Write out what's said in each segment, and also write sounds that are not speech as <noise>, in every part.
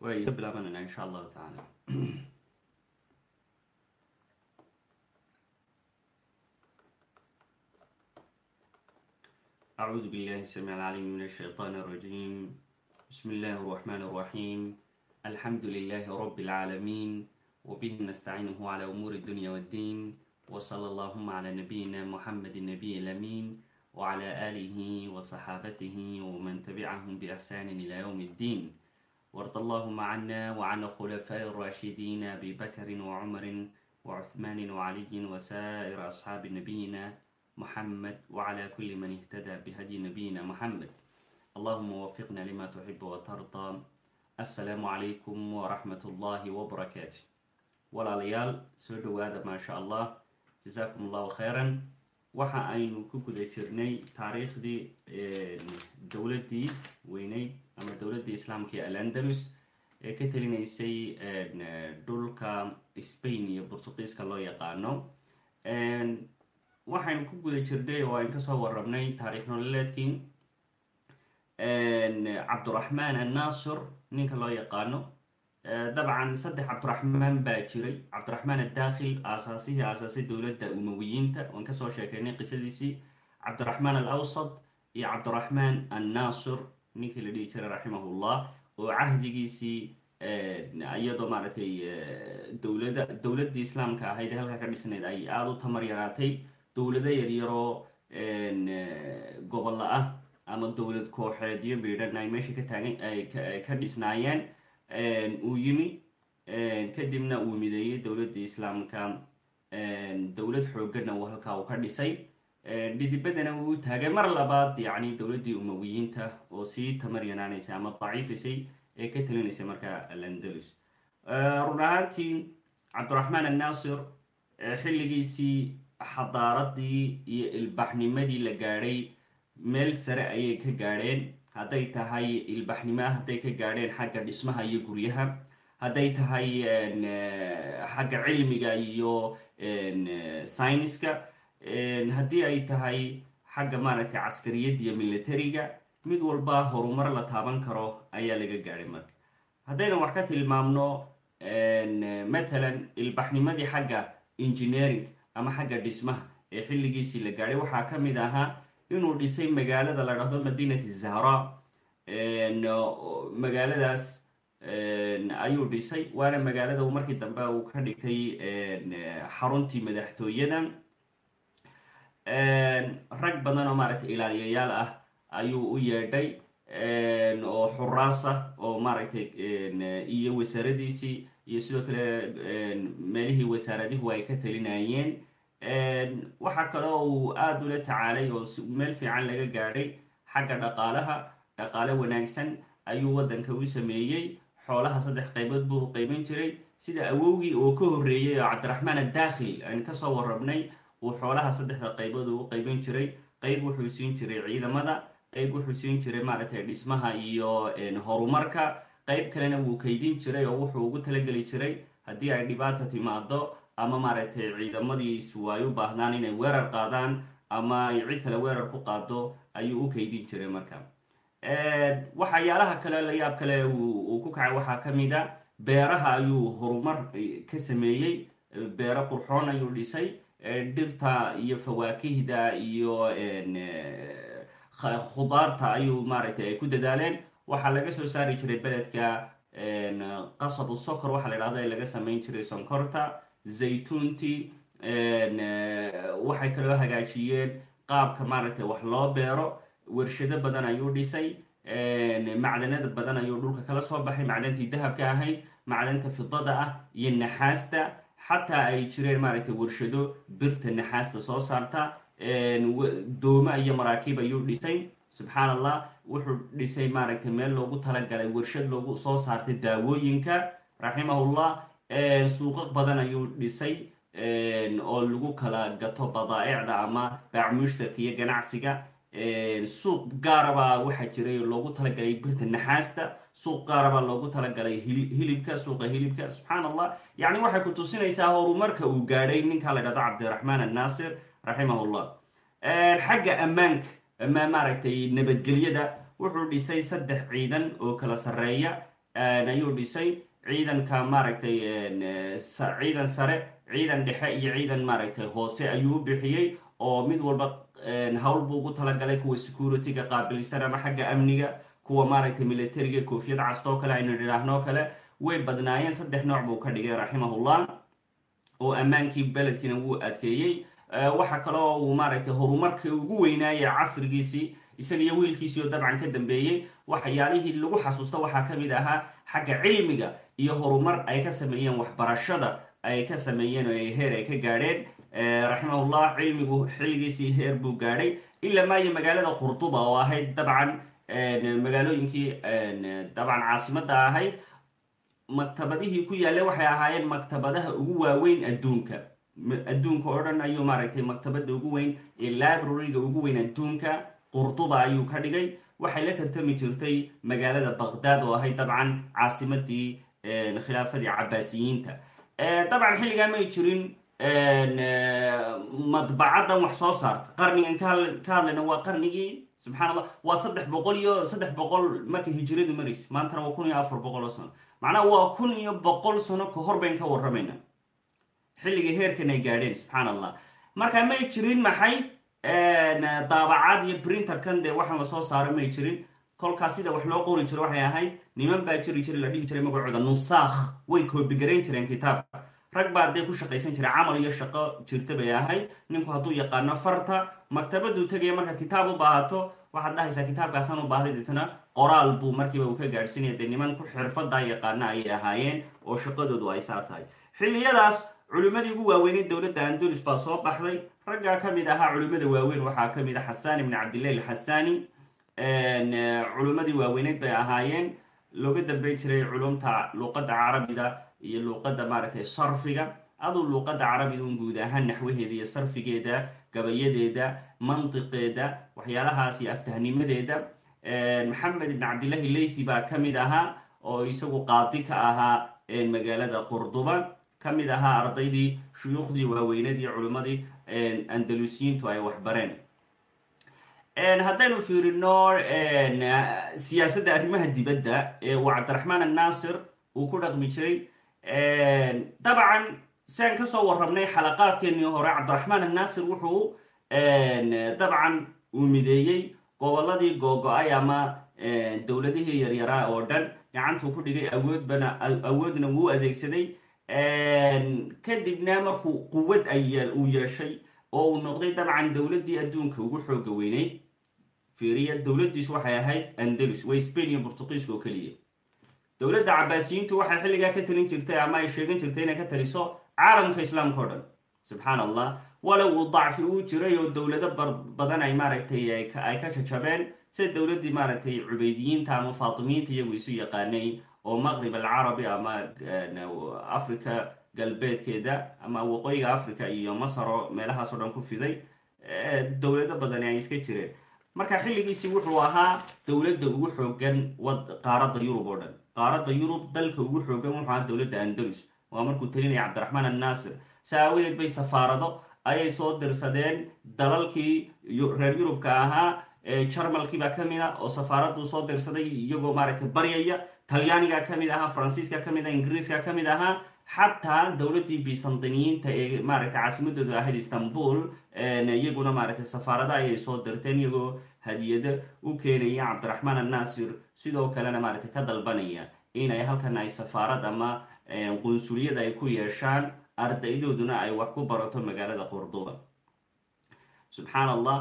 way ka bilaabanayna insha allahu tacaala أعوذ بالله السميع العليم من الشيطان الرجيم بسم الله الرحمن الرحيم الحمد لله رب العالمين وبه نستعينه على أمور الدنيا والدين وصلى اللهم على نبينا محمد النبي الأمين وعلى آله وصحابته ومن تبعهم بإحسان إلى يوم الدين وارض اللهم عنا وعن الخلفاء الراشدين أبي بكر وعمر وعثمان وعلي وسائر أصحاب نبينا محمد وعلى كل من اهتدى بهدي نبينا محمد اللهم وفقنا لما تحب وترضى السلام عليكم ورحمة الله وبركاته walaalayaal soo dhowaada maasha allah jasaakum allahu khayran waxa aynu ku guda jirnay taariikhdii dowladdii weyneyd ama dowladdii islaamka ee alandalus ee ka telinaysay dhulka spain iyo burtuqiiska loo yaqaano. Waxaynu ku guda jirnay oo aynu ka soo warabnay taariikh nololeedkii cabduraxmaan annaasir ninka loo yaqaano. Dabcan saddex cabdiraxmaan baa jiray. Cabdiraxmaan adaakhil aasaasihii aasaasay dowladda umawiyiinta. Oan ka soo sheekeynay qisadiisii. Cabdiraxmaan alawsad iyo cabdiraxmaan annaasir ninkii la dhihi jiray raximahullah oo cahdigiisii iyadoo maaragtay dowladda dowladdii islaamka ahayd ee halkaa ka dhisnayd ay aada u tamar yaraatay dowlado yaryaroo gobollo ah ama dowlad kooxeedyo biidhan ay meesha ka taagan ka dhisnaayeen uu yimi kadibna uu mideeyey dowladdii islaamka dowlad xooggana uu halkaa uu ka dhisay dhidibadana uu taagay mar labaad yacni dowladdii umawiyiinta oo sii tamar yanaanaysay ama daciifisay ee ka talinaysay markaa alandalus run ahaantii cabdiraxmaan annaasir xilligiisii xadaaradii iyo ilbaxnimadii la gaadhay meel sare ayay ka gaadheen. Hadday tahay ilbaxnimo hadday ka gaadheen xagga dhismaha iyo guryaha. Hadday tahay xagga cilmiga iyo syniska haddii ay tahay xagga maaragtay caskariyadda iyo militariga mid walba horumar la taaban karo ayaa laga gaadhay marka. Haddaynan wax ka tilmaamno matalan ilbaxnimadii xagga engineering ama xagga dhismaha ee xilligiisii la gaadhay waxaa ka mid ahaa inuu dhisay magaalada la dhahdo madinati zahra. Magaaladaas ayuu dhisay waana magaalada uu markii dambe uu ka dhigtay xaruntii madaxtooyada rag badan oo maaragtay ilaaliyayaal ah ayuu u yeedhay oo xuraas ah oo maaragtay iyo wasaaradiisii iyo sidoo kale meelihii wasaaradihu ay ka talinayeen waxaa kaloo uu aada ula tacaalay oo meel fiican laga gaadhay xagga dhaqaalaha. Dhaqaale wanaagsan ayuu waddanka u sameeyey. Xoolaha saddex qaybood buu u qeyban jiray. Sida awowgii oo ka horreeyey oo cabdiraxmaan adaakhil aan ka soo warabnay uu xoolaha saddexda qaybood uu u qeyban jiray qeyb wuxuu siin jiray ciidamada qeyb wuxuu siin jiray maaragtay dhismaha iyo horumarka. Qeyb kalena wuu kaydin jiray oo wuxuu ugu talageli jiray haddii ay dhibaata timaado ama maaragtay ciidamadiisu ay u baahdaan inay weerar qaadaan ama cid kale weerar ku qaado ayuu u kaydin jiray marka. Waxyaalaha kale layaab kale uu ku kacay. Waxaa ka mid a beeraha ayuu horumar ka sameeyey. Beero qurxoon ayuu dhisay dhirta iyo fawaakihda iyo khudaarta ayuu maaragtay ay ku dadaaleen. Waxaa laga soo saari jiray beledka qasabu sokor waxaa la dhahdo ee laga samayn jiray sonkorta zaytuuntii waxay kaloo hagaajiyeen qaabka maaragtay wax loo beero. Warshado badan ayuu dhisay macdanada badan ayuu dhulka kala soo baxay macdantii dahabka ahayd macdanta fidada ah iyo naxaasta xataa ay jireen maaragtay warshado birta naxaasta soo saarta dooma iyo maraakiib ayuu dhisay subxaan allah wuxuu dhisay maaragtay meel loogu talagalay warshad loogu soo saartay daawooyinka raximahullah suuqaq badan ayuu dhisay oo lagu kala gato badaaicda ama baacmushtarka iyo ganacsiga suuq gaarabaa waxaa jiray loogu talagalay birta naxaasta. Suuq gaarabaa loogu talagalay hilibka suuqa hilibka. Subxaan allah yacni waxay ku tusinaysaa horumarka uu gaadhay ninka la dhahdo cabdiraxmaan annaasir raximahullah. Xagga ammaanka ama maaragtay nabadgelyada wuxuu dhisay saddex ciidan oo kala sarreeya. Ayuu dhisay ciidanka maaragtay ciidan sare ciidan dhexe iyo ciidan maaragtay hoose ayuu u bixiyey oo mid walba hawl buu ugu talagalay kuwa security-ga qaabilsan ama xagga amniga kuwa maaragtay militariga koofiyad castoo kale aynu idhaahnoo kale way badnaayeen. Saddex nooc buu ka dhigay raximahullah oo ammaankii beledkiina wuu adkeeyey. Waxa kaloo uu maaragtay horumarkii ugu weynaayay casrigiisii isaga iyo wiilkiisii oo dabcan ka dambeeyey. Waxyaalihii lagu xasuusto waxaa ka mid ahaa xagga cilmiga iyo horumar ay ka sameeyeen waxbarashada ay ka sameeyeen oo heer ay ka gaadheen raximahullah cilmigu xilligiisii heer buu gaadhay. Ila maayo magaalada qurduba oo ahayd dabcan magaalooyinkii dabcan caasimadda ahayd maktabadihii ku yaallay waxay ahaayeen maktabadaha ugu waaweyn adduunka. Adduunka oo dhan ayuu maaragtay maktabada ugu weyn ee library-ga ugu weyn adduunka. Qurduba ayuu ka dhigay. Waxay la tartami jirtay magaalada baqhdad oo ahayd dabcan caasimadii khilaafadii cabaasiyiinta. Dabcan xilligaa may jirin madbacadan wax soo saarta. Qarnigan ka hadlayna waa qarnigii subxaan allah waa saddex boqol iyo saddex boqol markay hijiradu maraysa maantana waa kun iyo afar boqol oo sano. Macnaha waa kun iyo boqol sano ka hor bayn ka warramayna. Xilligii heerkan ay gaadheen subxaan allah marka may jirin maxay? Daabacad iyo printerkan dee waxaan la soo saaro may jirin. Kolkaas sida wax loo qori jiro waxay ahayd niman baa jiri jiray la dhihi jiray magacooda. Nusaakh way koobigarayn jireen kitaabka rag baa dee ku shaqaysan jiray camal iyo shaqo jirta bay ahayd. Ninku hadduu yaqaano farta maktabaduu tegaya markaad kitaab u baahato waxaad dhahaysaa kitaabkaasaan u baahday deetana qoraal buu markiiba uu ka gaadhsiinaya. Dee niman ku xirfadaa yaqaana ayay ahaayeen oo shaqadoodu ay saa tahay. Xilliyadaas culimmadii ugu waaweyneyd dowladda andalus baa soo baxday. Raggaa ka mid ahaa culimmada waaweyn waxaa ka mid a xasaan ibni cabdillahi alxasani. Culimmadii waaweyneyd bay ahaayeen. Looga dambeyn jiray culumta luuqadda carabiga iyo luuqadda maaragtay sarfiga. Aduu carabiga un guud ahaan naxwaheeda iyo sarfigeeda gabayadeeda mantiqeeda waxyaalahaas iyo aftahnimadeeda maxamed ibn cabdillahi leythi baa ka mid ahaa oo isagu qaadi ka ahaa magaalada qurduba. Ka mid ahaa ardaydii shuyuukhdii waaweyneed iyo culimmadii andalusiyiintu ay waxbareen. Haddaynu fiirino siyaasadda arrimaha dibadda ee uu cabdiraxmaan annaasir uu ku dhaqmi jiray dabcan siaan ka soo warrabnay xalaqaadkeenii hore cabdiraxmaan annaasir wuxuu dabcan uu mideeyey gobolladii googo-ay ama dowladihii yaryaraa oo dhan. Gacantuu ku dhigay awoodbana awoodna wuu adeegsaday. Kadibna markuu quwad uu yeeshay oo uu noqday dabcan dowladdii adduunka ugu xooga weynay fiiriya dowladdiisu waxay ahayd andalus way spain iyo portugiiska oo keliya dowladda cabaasiyiintu waxay xilligaa ka talin jirtay ama ay sheegan jirtay inay ka taliso caalamka islaamka o dhan. Subxaan allah walow uu dacfi uu jiray oo dowlado badan ay maaragtay ay ka jajabeen sida dowladdii maaragtay cubeydiyiinta ama faatimiyiinta iyagu isu yaqaanay oo maqrib alcarabi ama africa galbeedkeeda ama waqooyiga africa iyo masaro meelahaas oo dhan ku fiday dowlado badani ay iska jireen. Marka xilligiisii wuxuu ahaa dowladda ugu xoogan qaaradda yurub oo dhan qaaradda yurub dalka ugu xoogan wuxuu ahaa dowladda andalus. Waa markuu talinaya cabdiraxmaan annaasir sa aawadeed bay safaarado ayay soo dirsadeen dalalkii reer yurubka ahaa jarmalkiibaa ka mid a oo safaaraduu soo dirsaday iyagoo maaragtay baryaya. Talyaaniga ka mid ahaa faransiiska ka mid ah ingiriiska ka mid ahaa xataa dowladdii bisandiniyiinta ee maaragtay caasimadooda ahayd istanbul iyaguna maaragtay safaarada ayay soo dirteen iyagoo hadiyado u keenaya cabdiraxmaan annaasir sidoo kalena maaragtay ka dalbanaya inay halkan ay safaarad ama qunsuliyada ay ku yeeshaan ardaydooduna ay wax ku barato magaalada qurduba. Subxaan allah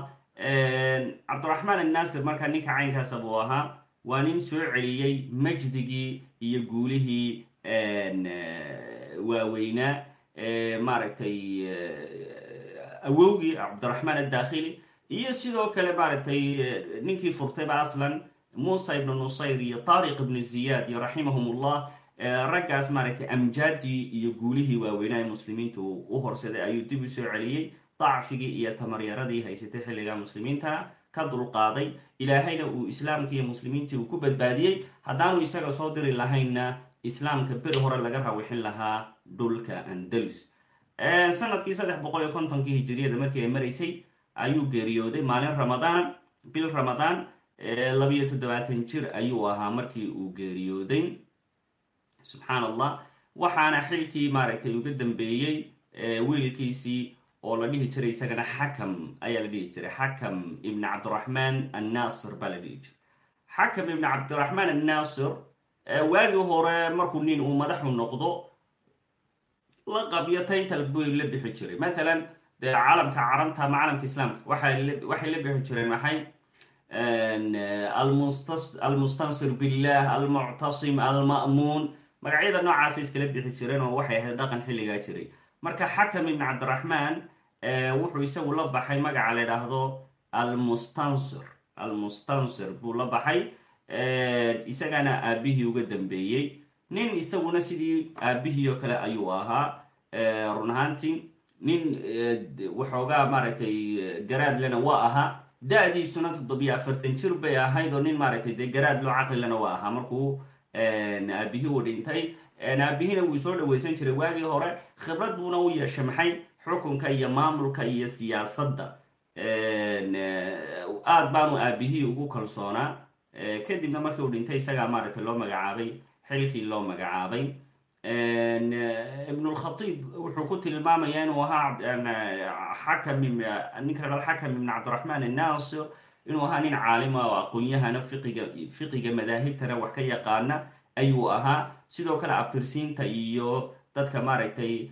cabdiraxmaan annaasir markaa ninka caynkaasa buu ahaa waa nin soo celiyey majdigii iyo guulihii waaweynaa maaragtay awowgii cabdiraxmaan addakhili iyo sidoo kale maaragtay ninkii furtayba aslan muusa ibnu nusayr iyo taariq ibnu ziyaad iyo raximahum ullah raggaas maaragtay amjaadii iyo guulihii waaweynaa ee muslimiintu u horsaday ayuu dib u soo celiyey dacfigii iyo tamaryaradii haysatay xilliga muslimiinta ka dulqaaday. Ilaahayna uu islaamkii iyo muslimiintii uu ku badbaadiyey. Haddaanu isaga soo diri lahaynna islaamka beri hore laga rawixin lahaa dhulka andalus. Sanadkii saddex boqol iyo kontonkii hijiriyada markii ay maraysay ayuu geeriyooday maalin ramadaan bil ramadaan labiyo toddobaatan jir ayuu ahaa markii uu geeriyooday. Subxaan allah waxaana xilkii maaragtay uga dambeeyey wiilkiisii oo la dhihi jiray isagana xakam ayaa la dhihi jiray. Xakam ibn cabdiraxmaan annaasir baa la dhihi jiray. Xakam ibn cabdiraxmaan annaasir waagii hore markuu nin uu madaxu noqdo laqabyo taytal buy la bixi jiray. Matalan dee calamka carabta ama calamka islaamka waxay la bixi jireen maxay? Almustansir billah almuctasim alma'muun. Magacyada noocaasa iskala bixi jireen oo waxay ahayd dhaqan xilligaa jiray. Marka xakam ibn cabdiraxmaan wuxuu isagu la baxay magaca la idhaahdo almustansir almustansir buu la baxay isagana aabihii uga dambeeyey. Nin isaguna sidii aabihii oo kale ayuu ahaa. Run ahaantii nin waxoogaa maaragtay garaadlena waa ahaa. Da-diisuna toddobiyo afartan jir bay ahayd oo nin maaragtay dee garaad loo caqlilena waa ahaa. Markuu aabihii uu dhintay aabihina wuu soo dhaweysan jiray. Waagii hore khibrad buuna u yeeshay maxay? Xukunka iyo maamulka iyo siyaasadda. Aad baanu aabihii ugu kalsoonaa kadibna markii uu dhintay isagaa maaragtay loo magacaabay xilkii loo magacaabay. Ibnulkhatiib wuxuu ku tilmaamayaa inuu ahaa xakam ninka la xakam ibn cabdiraxmaan annaasir inuu ahaa nin caalima oo aqoon-yahana fiqiga fiqiga madaahibtana wax ka yaqaana ayuu ahaa. Sidoo kale abtirsiinta iyo dadka maaragtay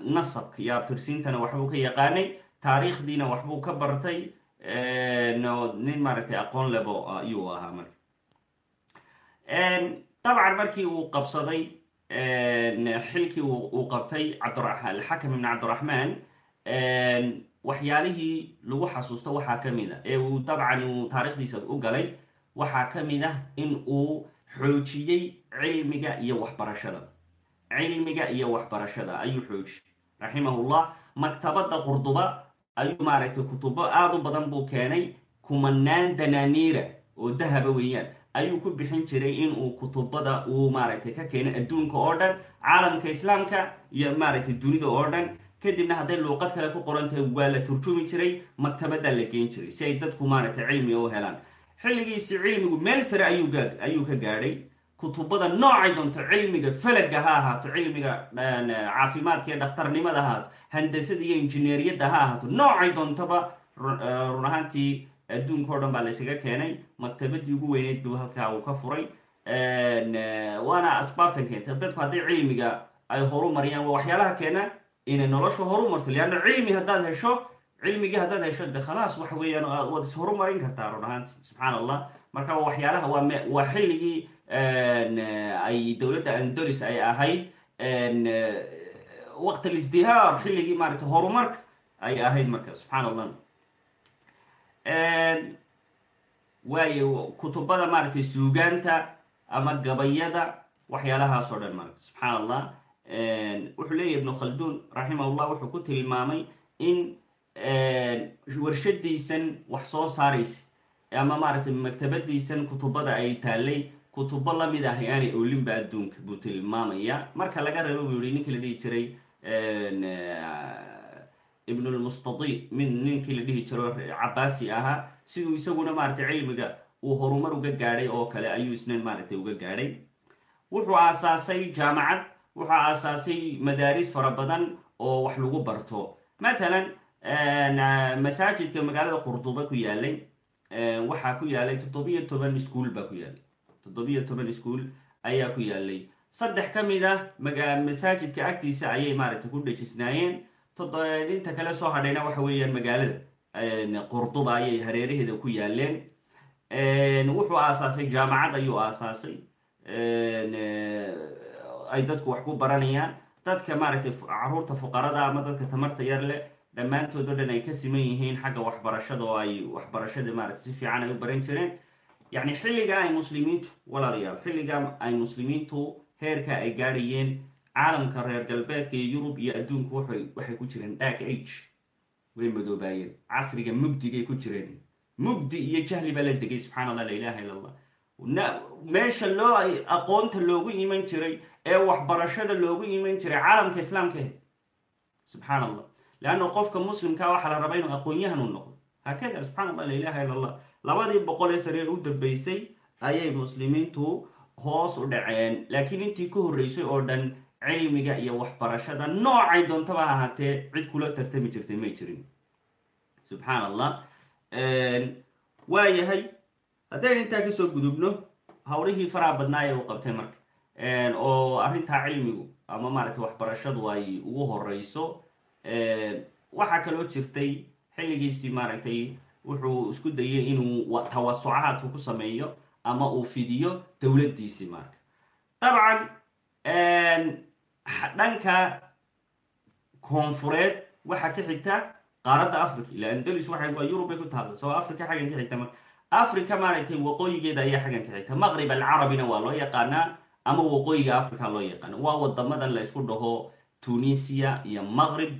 nasabka iyo abtirsiintana waxbuu ka yaqaanay. Taariikhdiina waxbuu ka bartay nin maaragtay aqoon lebo ayuu ahaa marka. Dabcan markii uu qabsaday xilkii uu qabtay alxakam ibn cabdiraxmaan waxyaalihii lagu xasuusto waxaa ka mid a ee uu dabcan uu taarikhdiisa u galay waxaa ka mid ah in uu xoojiyey cilmiga iyo waxbarashada. Cilmiga iyo waxbarashada ayuu xoojiyey. Raximahullah maktabadda qurduba ayuu maaragtay kutubo aada u badan buu keenay kumanaan danaaniira oo dahaba weeyaan. Ayuu ku bixin jiray inuu kutubada uu maaragtay ka keeno adduunka oo dhan caalamka islaamka iyo maaragtay dunida oo dhan. Kadibna hadday luuqad kale ku qoran tahay waa la turjumi jiray maktabaddaa la geen jiray si ay dadku maaragtay cilmiga u helaan. Xilligiisi cilmigu meel sare ayuu ka gaadhay. Kutubada noocay doonto cilmiga falaga ha ahaato cilmiga caafimaadka iyo dhakhtarnimada ha ahaato handasada iyo injineeriyadda ha ahaato noocay doontoba run ahaantii adduunka o dhan baa la ysaga keenay maktabadii ugu weyneyd buu halkaa uu ka furay waana asbaabtan keentay dadku hadday cilmiga ay horu mariyaan waa waxyaalaha keena inay nolosha horu marto leanna cilmi haddaad hesho cilmigii haddaad hesho de khalaas waxa weeyaan waad is horumarin kartaa run ahaanti subxaan allah marka waxyaalaha waa waa xilligii ay dowladda andolis ay ahayd waqt alisdihaar xilligii maaragtay horumarka ay ahayd marka subxaan allah waayo kutubada maaragtay suugaanta ama gabayada waxyaalahaas oo dhan marka subxaan allah wuxuu leeyahy ibnu khalduun raximahullah wuxuu ku tilmaamay in warshadiisan wax soo saaraysa ama maaragtay maktabadiisan kutubada ay taallay kutubo la mid ah aanay oolinba adduunka buu tilmaamaya. Marka laga reebo buu yihi ninkii la dhihi jiray ibnulmustadi mid ninkii la dhihi jiro cabaasi ahaa siduu isaguna maaragtay cilmiga uu horumar uga gaadhay oo kale ayuu isna maaragtay uga gaadhay. Wuxuu aasaasay jaamacad wuxuu aasaasay madaaris fara badan oo wax lagu barto. Matalan masaajidka magaalada qurduba ku yaalay waxaa ku yaalay toddobiyo toban ischool ku yaalay toddobiyo toban ischool ayaa ku yaalay saddex ka mid ah agtiisa ayay maaragtay ku dhejisnaayeen. Inta kale soo hadhayna waxa weeyaan magaalada qurduba ayay hareeraheeda ku yaaleen wuxuu aasaasay jaamacad ayuu aasaasay. Ay dadku wax ku baranayaan. Dadka maaragtay carruurta fuqarada ama dadka tamarta yar leh dhammaantood o dhan ay ka siman yihiin xagga waxbarashada oo ay waxbarashada maaragtay si fiican ay u baran jireen. Yacni xilligaa ay muslimiintu walaalayaal xilligaa ay muslimiintu heerka ay gaadhayeen caalamka reer galbeedka iyo yurub iyo adduunku waxay ku jireen dark age way madoobaayeen. Casriga mugdigay ku jireen. Mugdi iyo jahli baa la degay subxana allah la ilaha illa allah meesha loo aqoonta loogu iman jiray ee waxbarashada loogu iman jiray caalamka islaamka ahayd. Subxaan allah leanna qofka muslimkaa waxaa la rabaa inuu aqoon-yahan u noqdo. Haakada subxana allah la ilaha illa allah labadii boqol ee sare ee u dambeysay ayay muslimiintu hoos u dhaceen. Laakiin intii ka horreysay oo dhan cilmiga iyo waxbarashada noocay doontaba ha ahaatee cid kula tartami jirtay may jirin. Subxaan allah waayahay haddaynu intaa ka soo gudubno hawlihii faraha badnaa ee uu qabtay marka. Oo arrintaa cilmigu ama maaragtay waxbarashadu ay ugu horeyso waxaa kaloo jirtay xilligiisii maaragtay wuxuu isku dayay inuu tawasucaadku ku sameeyo ama uu fidiyo dowladdiisii marka dabcan dhanka koonfureed waxaa ka xigta qaaradda africa ila andalus waa waa yurub bay ku taalla soo africa xaggan ka xigta marka africa maaragtay waqooyigeeda ayaa xaggan ka xigta maqrib alcarabina waa loo yaqaanaa ama waqooyiga africa loo yaqaana waa wadamadan la ysku dhaho tunisia iyo maqrib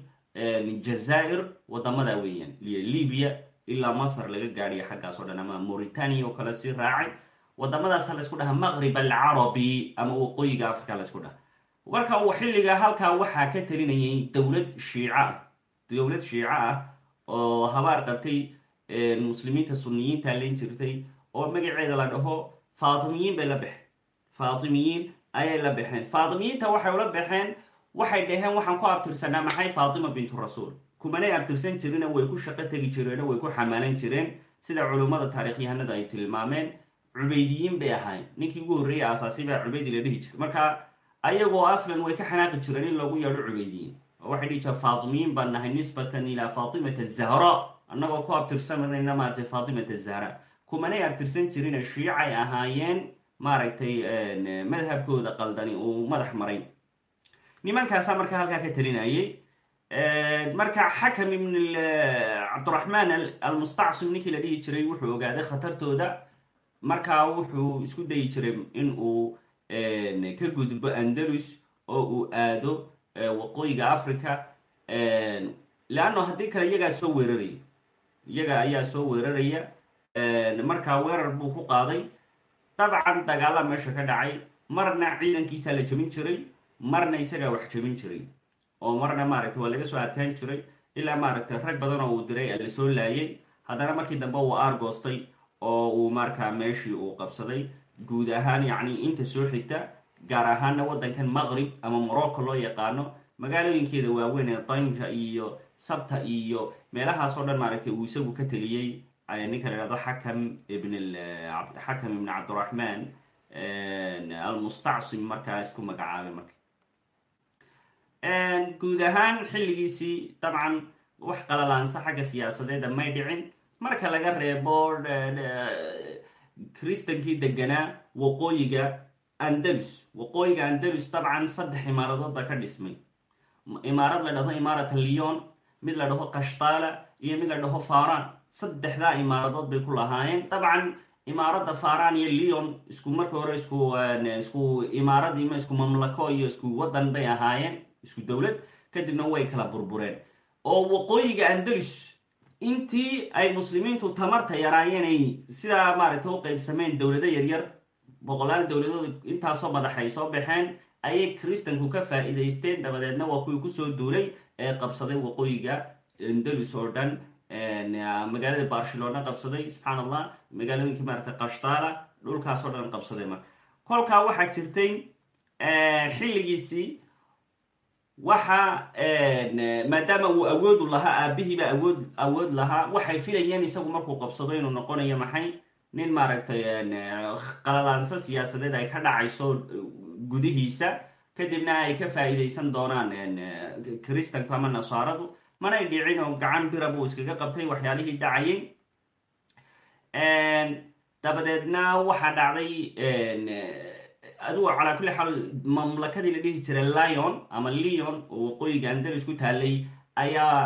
jazaa'ir waddamada weeyaan iyo libya ilaa masr laga gaadhiyo xaggaas o dhan ama mauritania oo kale si raacay wadamadaasa la ysku dhaha maqrib alcarabi ama waqooyiga africa la ysku dhaha. Marka uu xilliga halkaa waxaa ka talinayay dowlad shiica ah dowlad shiico ah oo habaar qabtay muslimiinta suniyiinta len jirtay oo magaceeda la dhaho faatimiyiin bay la baxeen faatimiyiin ayay la baxeen faatimiyiinta waxay ula baxeen waxay dhaheen waxaan ku abtirsanaa maxay faatima bintu rasuul? Kumanay abtirsan jirina way ku shaqo tegi jireen way ku xamaalan jireen sida culummada taarikhyahanada ay tilmaameen cubeydiyiin bay ahayn ninkii ugu horreeyay aasaasi baa cubeydi la dhihi jiray. Marka ayagoo aslan way ka xanaaqi jireen in loogu yeedho cubeydiyiin oo waxay dhihi jireen faatimiyiin baan nahay nisbatan ilaa faatimata zahra. Annagoo ku abtirsanayna maaragtay faatimata zahra. Kumanay abtirsan jirina shiicay ahaayeen maaragtay madhabkooda qaldani uu madax maray. Nimankaasaa marka halkaa ka talinayay marka xakam ibn cabdiraxmaan almustacsim ninkii la dhihi jiray wuxuu ogaaday khatartooda markaa wuxuu isku dayi jiray in uu ka gudbo andalus oo uu aado waqooyiga africa leanno haddii kale iyagaa soo weeraraya. Iyaga ayaa soo weeraraya markaa weerar buu ku qaaday. Dabcan dagaala meesha ka dhacay marna ciidankiisaa la jebin jiray marna isagaa wax jebin jiray. Oo marna maaragtay waa laga soo adkaan jiray ilaa maaragtay rag badan oo uu diray la soo laayay. Haddana markii dambe uu aargoostay oo uu markaa meeshii uu qabsaday. Guud ahaan yacni inta soo xigta gaar ahaana waddankan maqrib ama morocco loo yaqaano magaalooyinkeeda waaweyn ee danja iyo sabta iyo meelahaas oo dhan maaragtay uu isagu ka teliyey ninka la ihahdo xakam ibn xakam ibn cabdiraxmaan almustacsim markaa isku magacaabay marka. Guud ahaan xilligiisii dabcan wax qalalaansa xagga siyaasadeeda may dhicin marka laga reebo kristankii deganaa waqooyiga andalus. Waqooyiga andalus dabcan saddex imaaradood baa ka dhismay. Imaarad la dhahdo imaarat lyon mid la dhaho kashtaala iyo mid la dhaho faran saddexdaa imaaradood bay ku lahaayeen. Dabcan imaaradda faran iyo leon isku marka hore isku isku imaaradiima isku mamlako iyo isku waddan bay ahaayeen isku dowlad kadibna way kala burbureen. Oo waqooyiga andalus intii ay muslimiintu tamarta yaraayeen ay sidaa maaragtay u qaybsameen dowlado yaryar boqolaal dowladood intaasoo madaxay soo baxeen ayay kristanku ka faa'iidaysteen. Dabadeedna waa kuwii ku soo duulay ee qabsaday waqooyiga andalus oo dhan magaalada barcelona qabsaday subxaan allah magaalooyinkii maaragtay kashtaala dhulkaasoo dhan qabsaday marka. Kolkaa waxaa jirtay xilligiisii waxa maadaama uu awoodu lahaa aabihiiba awood awood lahaa waxay filayeen isagu markuu qabsado inuu noqonayo maxay? Nin maaragtay qalalaanso siyaasadeed ay ka dhacayso gudihiisa kadibna ay ka faa'iidaysan doonaan kristanku ama nasaaradu. Manay dhicin oo gacan bira buu iskaga qabtay waxyaalihii dhacayay. Dabadeedna waxaa dhacday adigu calaa kulli xaal mamlakadii la dhihi jiray lion ama leon oo waqooyiga andalus ku taalay ayaa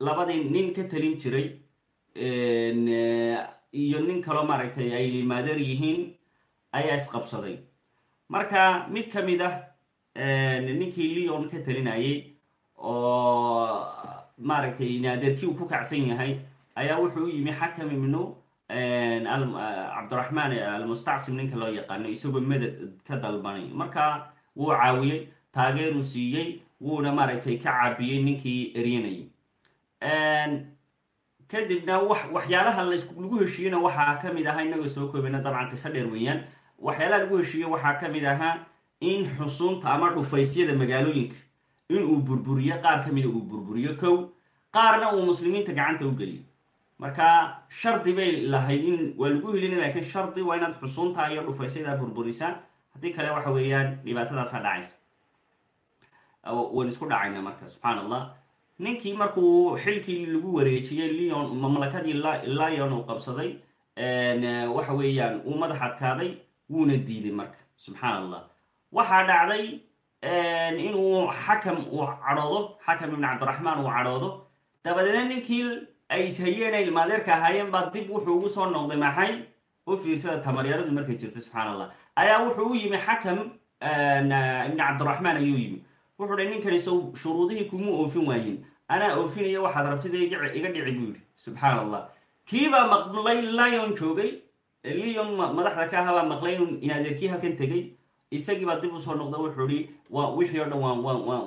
labadii nin ka talin jiray iyo nin kaloo maaragtay ay maadeer yihiin ayaa isqabsaday. Marka mid ka mid ah ninkii leon ka talinayay oo maaragtay naadeerkii uu ku kacsan yahay ayaa wuxuu u yimi xakam ibnu cabdiraxmaan almustacsim ninka loo yaqaano isagoo medad ka dalbanay. Marka wuu caawiyey taageeruu siiyey wuuna maaragtay ka caabiyey ninkii eryanayay kadibna wax waxyaalaha lagu heshiiyena waxaa ka mid ahaa inagoo soo koobana dabcan qiso dheer weeyaan. Waxyaalaha lagu heshiiyey waxaa ka mid ahaa in xusuunta ama dhufaysyada magaalooyinka inuu burburiyo qaar ka mida uu burburiyo kow qaarna uu muslimiinta gacanta u geliyo marka shardi bay lahayd in waa lagu helina lakiin shardi waa inaad xusuunta iyo dhufaysyada burburisaan haddii kale waxa weeyaan dhibaatadaasa dhacaysa. Waan isku dhacayna marka subxaan allah ninkii markuu xilkii lagu wareejiyey leon mamlakadii lion uu qabsaday waxa weeyaan uu madax adkaaday wuuna diiday marka subxaan allah waxaa dhacday inuu xakam uu cadhoodo xakam ibn cabdiraxmaan uu cadhoodo. Dabadeedna ninkii ay ishayeen ay ilmaadeerka ahaayeen baa dib wuxuu ugu soo noqday maxay u fiirsada tamaryaradu markay jirta subxaan allah ayaa wuxuu u yimi xakam ibn cabdiraxmaan ayuu yimi wuxuu dha ninkani sow shuruudihii kuma oofin waayin anaa oofinaya waxaad rabtid iga dhici buu yidhi subxaan allah kiibaa maqlay lion joogay leon madaxda ka ahaa baa maqlay inuu inadeerkii halkan tegay isagiibaa dib u soo noqda wuxuu ihi wixii o dhan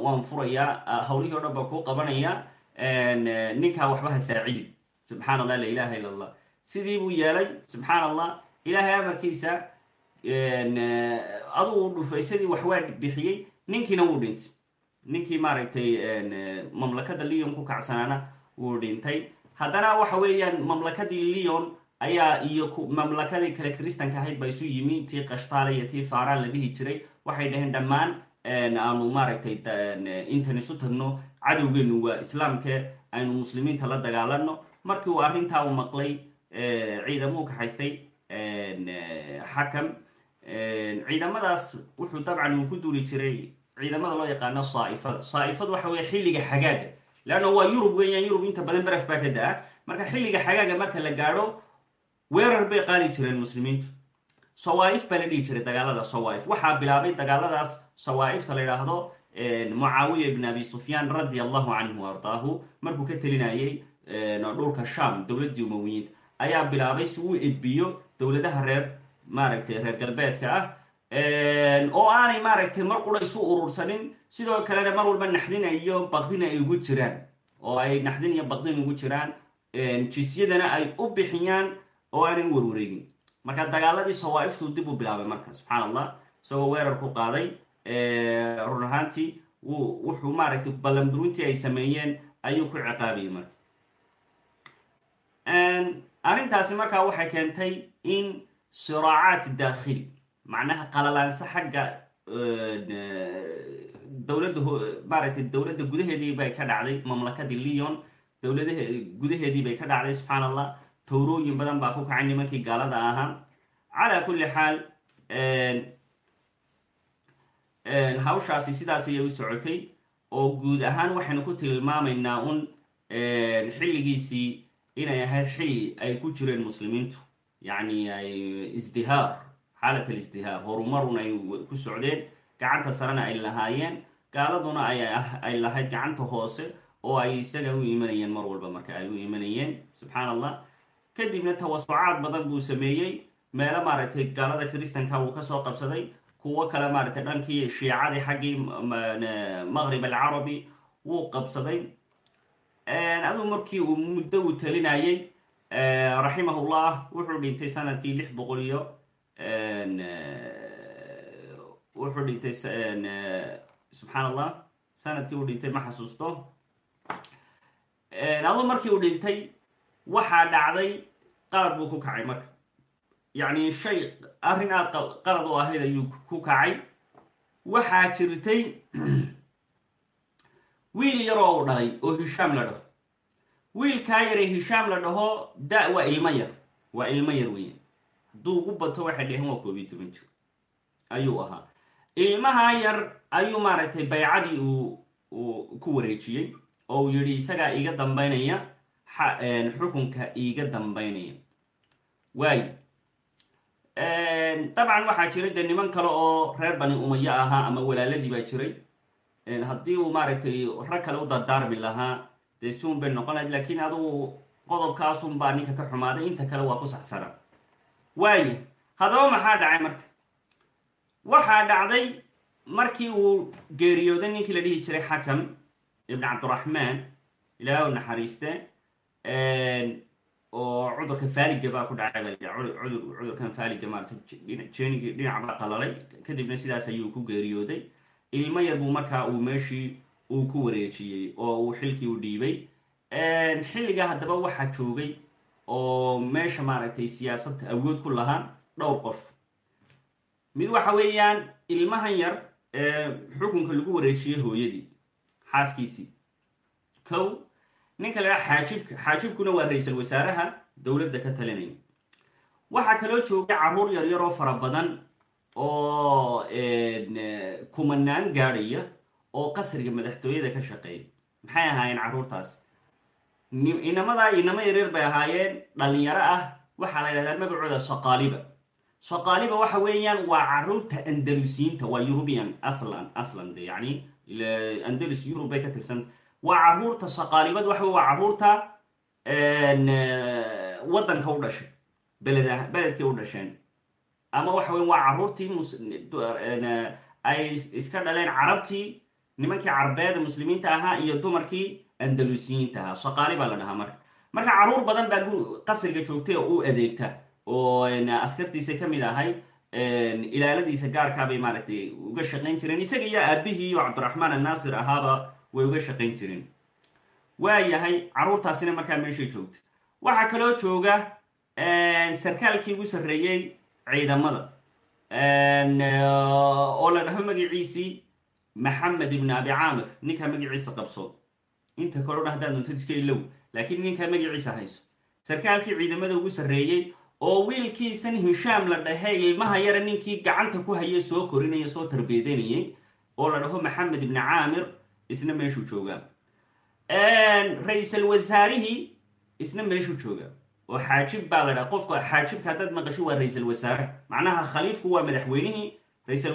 waan furayaa hawlihii o dhan baan kuu qabanayaa ninkaa waxba ha saacidi. Subxaan allah la ilaha illa allah sidii buu yeelay subxaan allah ilaahay amarkiisa adugu dhufaysadii waxwaa bixiyey ninkiina wuu dhintay. Ninkii maaragtay mamlakada leon ku kacsanaana wuu dhintay. Haddana waxa weeyaan mamlakadii leon ayaa iyo mamlakadii kale kristanka ahayd ba isu yimi. Tii kashtaale iyo tii faaraan la dhihi jiray. Waxay dhaheen dhammaan aanu maaragtay intan isu tagno cadowgeenu waa islaamke aynu muslimiinta la dagaalano. Markii uu arrintaa u maqlay ciidamuu kaxaystay xakam. Ciidamadaas wuxuu dabcan uu ku duuli jiray ciidamada loo yaqaano saaifada saaifadu waxa weeye xilliga xagaaga. Leanna waa yurub weeyaan yurub inta badan baraf baa ka da'a. Marka xilliga xagaaga marka la gaadho weerar bay qaadi jireen muslimiintu sawaaif baa la dhihi jiray dagaalada sawaaif waxaa bilaabay dagaaladaas sawaaifta la yidhaahdo mucaawiya ibn abi sufyaan radia allahu canhu ardaahu. Markuu ka telinayay dhulka sham dowladdii umawiyiinta ayaa bilaabay si uu edbiyo dowladaha reer maaragtay reer galbeedka ah. Oo aanay maaragtay mar qura isu urursanin sidoo kalena mar walba naxdina iyo baqdina ay ugu jiraan. Oo ay naxdin iyo baqdin ugu jiraan jisyadana ay u bixiyaan oo aanay u warwareegin marka dagaaladii sawaaiftuu dib u bilaabay marka subxaan allah isagoo weerar qaaday run ahaantii wuxuu maaragtay ballandurintii ay sameeyeen ayuu ku ciqaabayay marka. Arrintaasi markaa waxay keentay in siraacaat daakhili macnaha qalalaanse xagga dowladda dowladda gudaheedii bay ka dhacday mamlakadii leon gudaheedii bay ka dhacday subxaan allah towrooyin badan baa ku kacay nimankii gaalada ahaa. Calaa kulli xaal hawshaasi sidaas ayay u socotay oo guud ahaan waxaynu ku tilmaamaynaa un xilligiisii inay ahayd xilli ay ku jireen muslimiintu. Yacni ay isdihaar xaalat alisdihaar horumarun ay ku socdeen. Gacanta sarena ay lahaayeen gaaladuna ay lahayd gacanta hoose oo ay isaga u imanayeen mar walba marka ay u imanayeen. Subxaan allah kadibna tawasucaad badan buu sameeyey. Meelo maaragtay gaalada kristanka uu ka soo qabsaday. Kuwo kale maaragtay dhankii shiicadii xaggii maqrib alcarabi wuu qabsaday. Aduu markii uu muddo uu talinayay raximahullah wuxuu dhintay sannadkii lix boqol iyo wuxuu dhintay subxaan allah sannadkii uu dhintay ma xasuusto. Aduu markii uu dhintay waxaa dhacday qalad buu ku kacay marka. Yacni shay arrin aad qalad u ahayd ayuu ku kacay. Waxaa jirtay <clears throat> wiil yaroo uu dhalay oo hishaam la dhaho. Wiilkaa yaree hishaam la dhaho da- waa ilmo yar. Waa ilmo yar weeyaan hadduu ugu bato waxay dhaheen waa koob iyo toban jir. Ayuu ahaa. Ilmahaa yar ayuu maaragtay baycadii uu ku wareejiyey oo uu yidhi isagaa iiga dambaynaya xukunka iiga dambaynaya. Waayo dabcan waxaa jiray dee niman kale oo reer bani umayo ahaa ama walaaladii baa jiray. Haddii uu maaragtay rag kale u dardaarmi lahaa dee si un bay noqon lahayd laakiin adugu qodobkaasun baa ninka ka xumaaday inta kale waa ku saxsana waayo haddaba maxaa dhacay marka? Waxaa dhacday markii uu geeriyooday ninkii la dhihi jiray xakam ibn cabdiraxmaan ilaah u naxariiste oo cudurka faaliga baa ku dhacay bal cudurkan faaliga maarata jeenigi dhinac baa qalalay. Kadibna sidaas ayuu ku geeriyooday. Ilmo yar buu markaa uu meeshii uu ku wareejiyey oo uu xilkii u dhiibay. Xilligaa haddaba waxaa joogay oo meesha maaragtay siyaasadda awood ku lahaa dhowr qof. Mid waxa weeyaan ilmahan yar xukunka lagu wareejiyey hooyadii xaaskiisii. Kow ninka la dhaha xaajibka. Xaajibkuna waa ra'iisal wasaaraha dowladda ka talinaya. Waxaa kaloo joogay carruur yar yar oo fara badan oo kumanaan gaadhaya oo qasriga madaxtooyada ka shaqeeya. Maxay ahaayeen carruurtaas inamadaa inamo yaryar bay ahaayeen. Dhalinyaro ah waxaa la yidhahdaa magacooda soqaaliba. Soqaaliba waxa weeyaan waa carruurta andalusiyiinta waa eurubian aslan aslan de yani andalus yurub bay ka tirsanta waa carruurta soqaalibad waxa waa carruurta waddanka u dhashay beled beledkay u dhasheen. Ama waxa weya waa carruurtii ay iska dhaleen carabtii nimankii carbeeda muslimiinta ahaa iyo dumarkii andalusiyiinta ahaa. Soqaali baa la dhahaa marka. Marka carruur badan baa qasriga joogtay oo u adeegta oo askartiisa ka mid ahayd ilaaladiisa gaarkaabay maaragtay uga shaqayn jireen. Isaga iyo aabihii iyo cabdiraxmaan annaasir ahaaba way uga shaqayn jireen waa yahay carruurtaasina markaa meeshay joogta waxaa kaloo jooga sarkaalkii ugu sarreeyey ciidamada. Oo la dhaho magaciisii maxamed ibn abi caamir ninkaa magaciisa qabso. Inta kaleo dhan haddaad doontad iska ilow laakiin ninkaa magaciisa hayso. Sarkaalkii ciidamada ugu sarreeyey oo wiilkiisan hishaam la dhahe ilmaha yara ninkii gacanta ku haya soo korinaya soo tarbeedanayay oo la dhaho maxamed ibni caamir isna meeshuu joogaa ra'iisal wasaarihii isna meeshuu joogaa oo xaajib baa la dhaha. Qofka xaajibka haddaad maqasho waa ra'iisal macnaha khaliifku waa madaxweynihii ra'iisal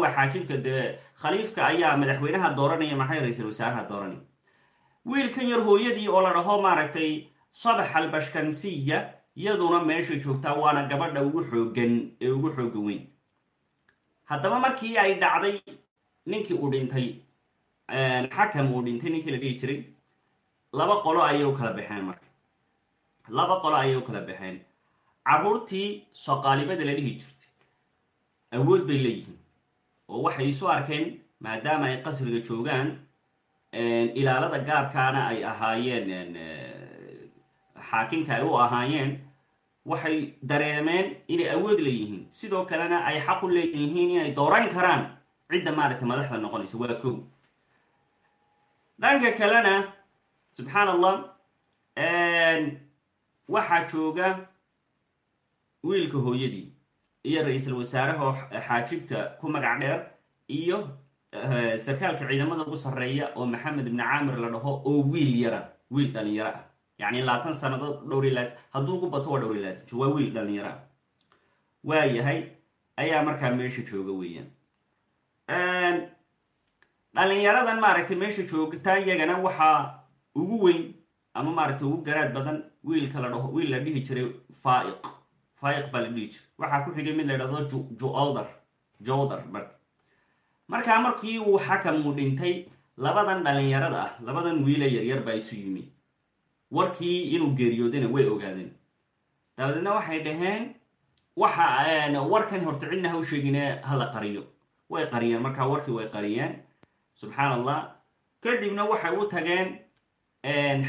waa xaajibka. Dee khaliifka ayaa madaxweynaha dooranaya. Maxay ra'iisal wasaaraha dooranaya wiilkan yar hooyadii oo la dhaho maaragtay sabax albashkansiya iyaduna meesha joogtaa waana gabadha ugu xoogan ee ugu xooga weyn. Haddaba markii ay dhacday ninkii uu dhintay xakam uu dhintay ninkii la dhihi jiray. Laba qolo ayay u kala baxeen marka. Laba qolo ayay u kala baxeen. Carruurtii soqaalibada la dhihi jirtay. Awood bay leeyihiin. Oo waxay isu arkeen maadaama ay qasriga joogaan ilaalada gaarkaana ay ahaayeen xaakimka ay u ahaayeen waxay dareemeen inay awood leeyihiin. Sidoo kalena ay xaq u leeyihiin inay dooran karaan. Cidda maaragtay madaxda noqonaysa waa kow dhanka kalena subxaan allah waxaa jooga wiilka hooyadii iyo ra'iisal wasaaraha oo xaajibka ku magac dheer iyo sarkaalka ciidamada ugu sarreeya oo maxamed ibni caamir la dhaho oo wiil yara wiil dhalinyaro ah. Yacni labaatan sannadood dhowr hadduu ugu bato waa dhowr iyo laatan waa wiil dhalinyaro ah. Waa yahay ayaa markaa meesha jooga weeyaan dhalinyaradan maaragtay meesha joogtaa iyagana waxaa ugu weyn ama maaragtay ugu garaad badan wiilka la dhaho wiil la dhihi jiray faaiq. Faaiq baa la dhihi jiray. Waxaa ku xigay mid la dhahdo juowdar jowdar marka. Markaa markii uu xakam uu dhintay labadan dhalinyarada ah labadan wiile yaryar baa isu yimi. Warkii inuu geeriyoodana way ogaadeen. Dabadeedna waxay dhaheen waxa warkan horta cidna ha u sheegine hala qariyo. Way qariyeen markaa warkii way qariyeen subxaan allah kadibna waxay u tageen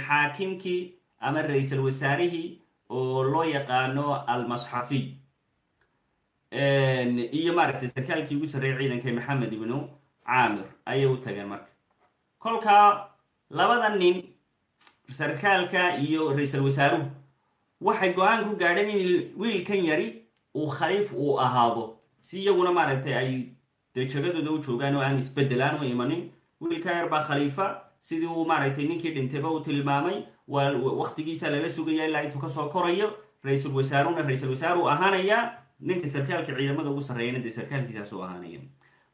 xaakimkii ama ra'iisal wasaarihii oo loo yaqaano almasxafiy iyo maaragtay sarkaalkii ugu sarreeyay ciidanka maxamed ibnu caamir ayay u tageen marka. Kolkaa labada nin sarkaalka iyo ra'iisal wasaaruhu waxay go'aan ku gaadheen in wiilkan yari uu khaliif uu ahaado si iyaguna maaragtay ay dee jagadooda u joogaan oo aan isbedelaan u imanin wiilka yar baa khaliifa sidii uu maaragtay ninkii dhintayba uu tilmaamay waktigiisa lala sugaya ilaa intuu ka soo korayo ra'iisul wasaaruna ra'iisal wasaaruu ahaanayaa ninka sarkaalka ciidamada ugu sarreeyana dee sarkaalkiisaas u ahaanaya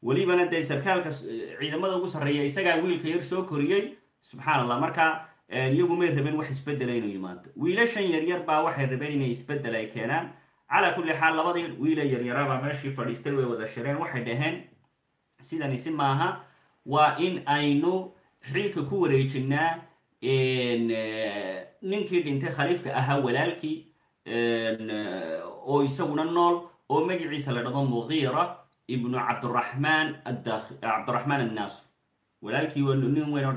welibana dee sarkaalka ciidamada ugu sarreeya isagaa wiilka yar soo koriyey subxaan allah marka iyagu may rabeen wax isbedela inuu yimaado wiilashan yaryar baa waxay rabeen inay isbeddel ay keenaan calaa kulli xaal labadii wiila yaryarabaa meeshii fadhiistay way wada shireen waxay dhaheen sidani si maaha. Waa in aynu xilka ku wareejinaa ninkii dhintay khaliifka ahaa walaalkii oo isaguna nool oo magaciisa la dhado muqiira ibnu cabdiraxmaan cabdiraxmaan annaasir walaalkii nin weyn oo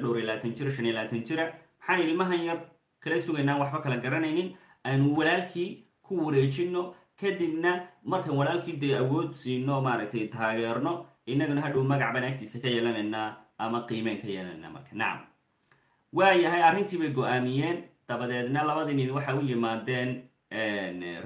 dhowr iyo labaatan jira shan iyo labaatan jira. Maxaan ilmahan yar kala sugaynaan waxba kala garanaynin. Aanu walaalkii ku wareejino kadibna markaan walaalkii dee awood siino maaragtay taageerno inaguna hadhow magac baan agtiisa ka yeelanaynaa ama qiimeen ka yeelanaynaa marka nacam waayahay arrintii bay go'aamiyeen dabadeedna labadii nin waxay u yimaadeen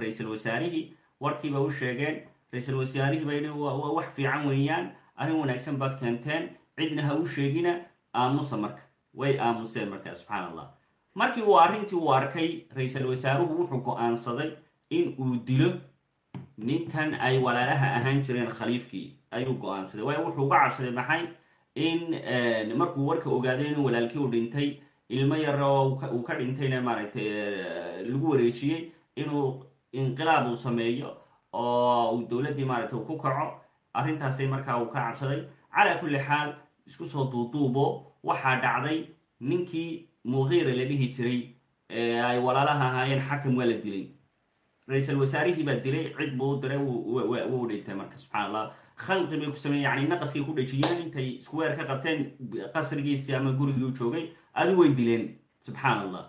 ra'iisul wasaarihii warkiiba u sheegeen ra'iisul wasaarihii ba yidhi waa wax fiican weeyaan arrin wanaagsan baad keenteen cidna ha u sheegina aamusa marka way aamuseen marka subxaan allah markii uu arrintii uu arkay ra'iisul wasaaruhu wuxuu go'aansaday in uu dilo ninkan ay walaalaha ahaan jireen khaliifkii ayuu go'aansaday. Waayo wuxuu uga cabsaday maxay? In markuu warka ogaaday inuu walaalkii u dhintay ilmo yar oo uu ka dhintayna maaragtay lagu wareejiyey inuu inqilaab uu sameeyo oo uu dowladdii maaragtay ku kaco arrintaasay markaa uu ka cabsaday. Calaa kulli xaal isku soo duuduubo waxaa dhacday ninkii muqiira la dhihi jiray ay walaalaha ahaayeen xakam waa la dilay. Ra'iisul wasaarihii baa dilay cid buu diray wuu dhintay marka subxana allah khalqi bay ku sameeye yani naqaskay ku dhejiyeen intay weer ka qabteen qasrigiisii ama gurigii joogay adi way dileen subxaan allah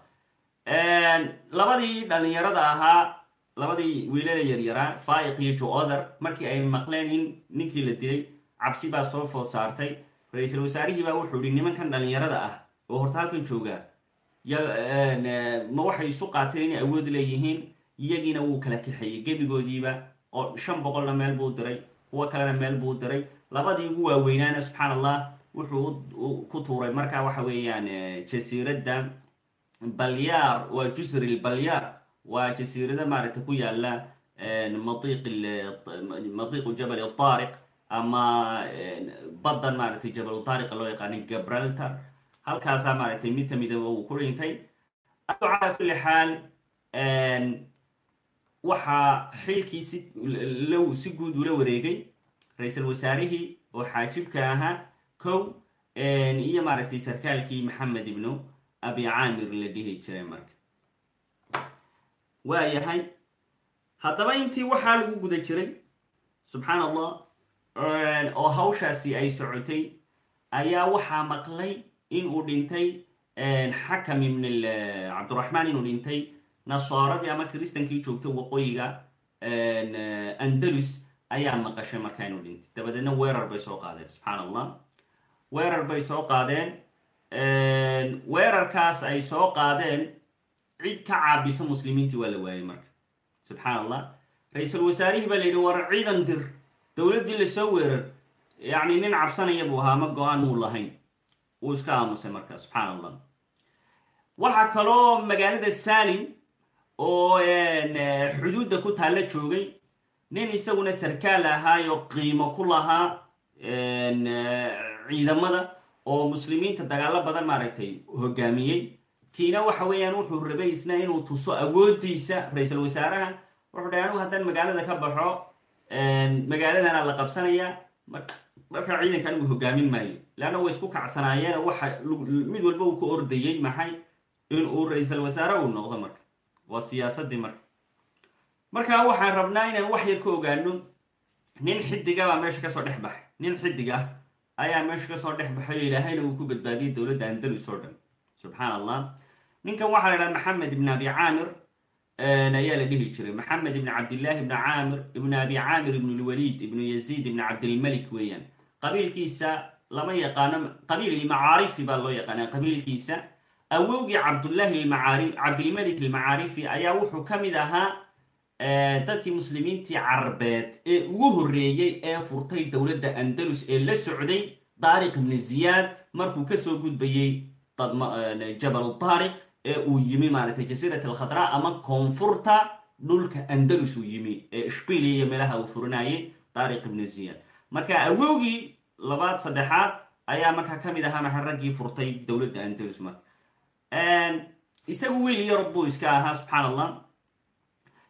labadii dhalinyarada ahaa labadii wiilala yaryaraa faiq iyo jo-other markii ay maqleen in ninkii la dilay cabsi baa soo food saartay. Ra'iisul wasaarihii baa wuxuu ihi nimankan dhalinyarada ah oo horta halkan joogaa ma waxay isu qaateen inay awood leeyihiin iyagiina wuu kala kaxeeyey gebigoodiiba shan boqolna meel buu diray kuwo kalena meel buu diray. Labadii ugu waaweynaana subxaan allah wuxuu ku tuuray. Markaa waxa weeyaan jasiiradda balyaar waa jusri balyaar waa jasiirada maaragtay ku yaalla madiiqu jabal taariq ama baddan maaragtay jabal taariqa loo yaqaanay gabraltar halkaasaa maaragtay mid kamidaba uu ku dhintay. Calaa kulli xaal waxaa xilkii si si guud ula wareegay ra'iisul wasaarihii oo xaajibka ahaa kow iyo maaragtay sarkaalkii maxamed ibnu abi caamir la dhihi jiray marka. Waayahay haddaba intii waxaa lagu guda jiray subxaan allah oo hawshaasi ay socotay ayaa waxaa maqlay inuu dhintay xakam ibn cabdiraxmaan inuu dhintay nasaaradii ama kristankii joogtay waqooyiga andalus ayaa maqashay markaa inuu dhintay. Dabadeedna weerar bay soo qaadeen subxaan allah weerar bay soo qaadeen weerarkaas ay soo qaadeen cid ka caabisa muslimiintii waa la waayey marka subxaan allah ra'iisul wasaarihii baa la yidhi war ciidan dir dowladdii la soo weerar yacni nin cabsanaya buu ahaa ma go'aan muu lahayn. Wuu iska aamusay marka subxaan allah waxaa kaloo magaalada salim oo xuduudda ku taalla joogay. Nin isaguna sarkaal ahaayoo qiimo ku lahaa ciidamada oo muslimiinta dagaalo badan maaragtay hogaamiyey. Kiina waxa weeyaan wuxuu rabay isna inuu tuso awoodiisa ra'iisul wasaaraha. Wuxuu dhahay anugu haddaan magaalada ka baxo magaaladana la qabsanaya markaa ciidanka anigu hogaamin maayo. Leanna way isku kacsanaayeen waxa mid walba uu ka ordayey maxay inuu ra'iisul wasaare uu noqdo marka waa siyaasadii marka marka waxaan rabnaa inaan wax yar ka ogaano nin xidiga baa meesha ka soo dhex baxay. Nin xidig ah ayaa meesha ka soo dhex baxay oo ilaahayna uu ku badbaadiyey dowladda andalus oo dhan. Subxaan allah ninkan waxaa la dhaha maxamed ibn abi caamir ayaa la dhihi jiray. Maxamed ibn cabdillahi ibn caamir ibn abi caamir ibn lwaliid ibnu yaziid ibn cabdilmalik weeyaan. Qabiilkiisa lama yaqaano qabiil ilmacaarifi baa loo yaqaana qabiilkiisa awowgii ilmacaari cabdilmalik ilmacaarifi ayaa wuxuu ka mid ahaa dadkii muslimiintii carabeed ee ugu horreeyey ee furtay dowladda andalus ee la socday daariq ibni ziyaad markuu ka soo gudbayey jabal daariq ee uu yimi maaragtay jasiirat alkhadra ama koonfurta dhulka andalus uu yimi ee ishbiliya iyo meelaha uu furinayay daariq ibni ziyaad. Marka awowgii labaad saddexaad ayaa markaa ka mid ahaa maxa raggii furtay dowladda andalus marka isagu wiil yar buu iska ahaa subxaan allah